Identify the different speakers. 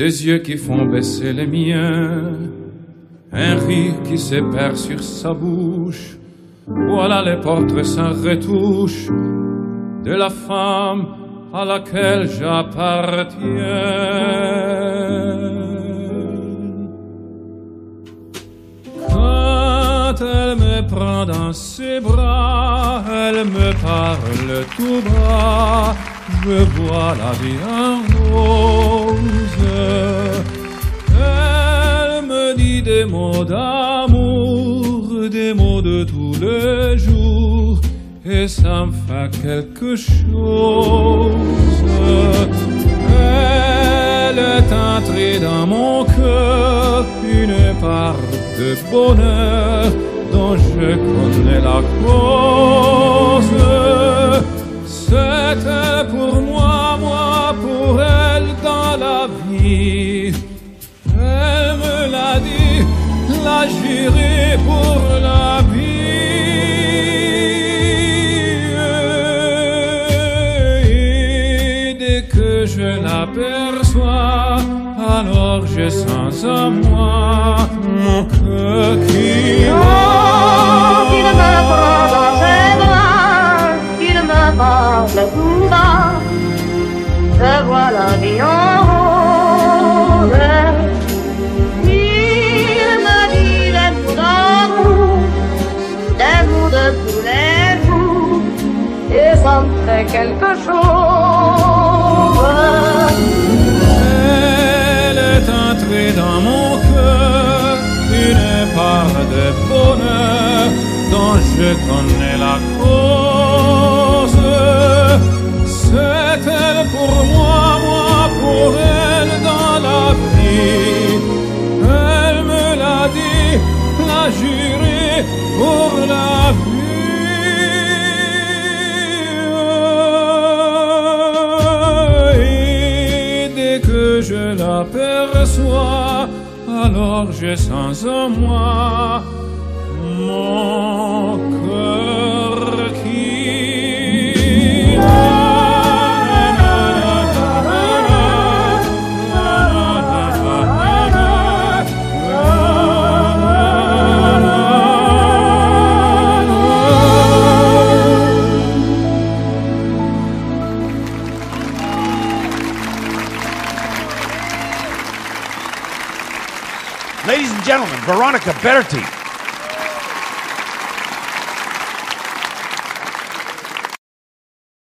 Speaker 1: Des yeux qui font baisser les miens, un rire qui s'épare sur sa bouche, voilà les portraits sans retouche de la femme à laquelle j'appartiens. Quand elle me prend dans ses bras, elle me parle tout bas, je vois la vie en rose. Elle me dit des mots d'amour, des mots de tous les jours, et ça me fait quelque chose. Elle est entrée dans mon cœur, une part de bonheur dont je connais la cause. C'était pour moi, moi pour elle dans la vie. Elle me l'a dit, la juré pour alors je sens en moi mon cœur qui
Speaker 2: Oh, qu'il me prend dans ses bras, qu'il me parle tout bas. Je vois la vie en rose. Il me dit des mots d'amour, des mots de tous les jours, et ça me quelque chose.
Speaker 1: Dans mon cœur, une part de bonheur dont je connais la cause. C'est elle pour moi, moi pour elle dans la vie. Elle me l'a dit, l'a juré pour la vie. Je l'aperçois, alors je sens en moi mon
Speaker 3: Ladies and gentlemen, Veronica Berti.